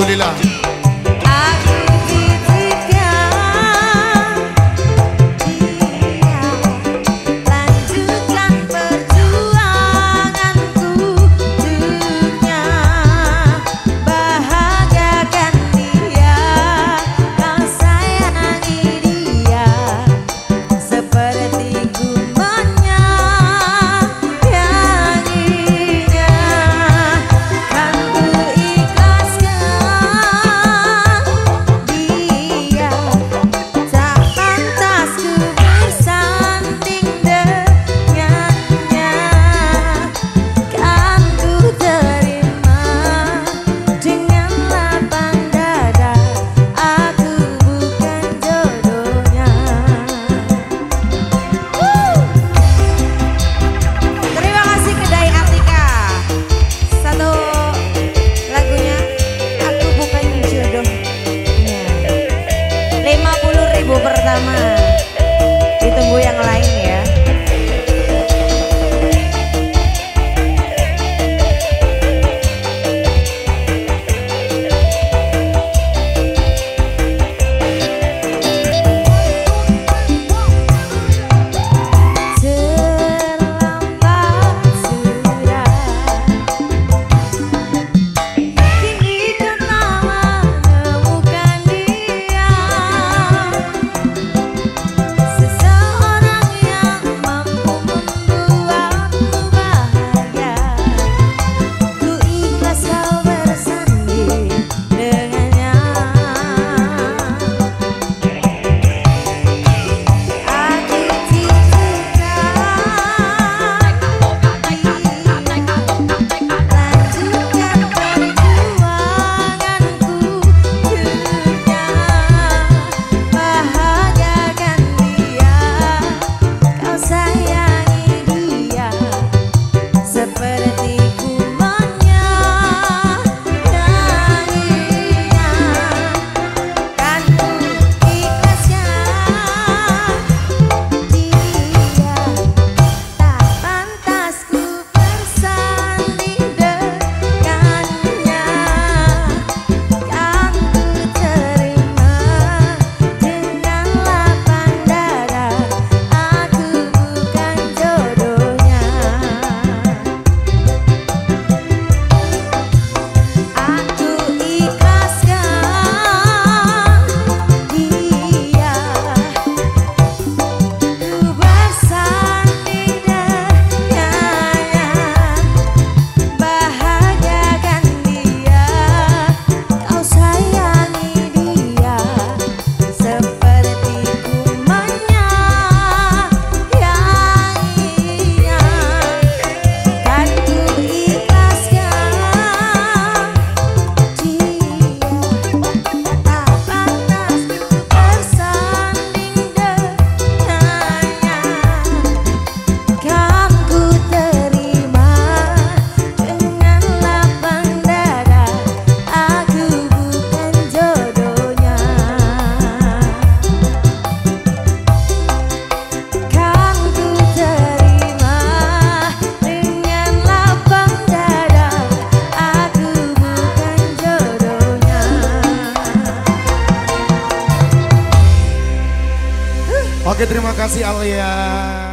Alhamdulillah. Oke terima kasih Alia.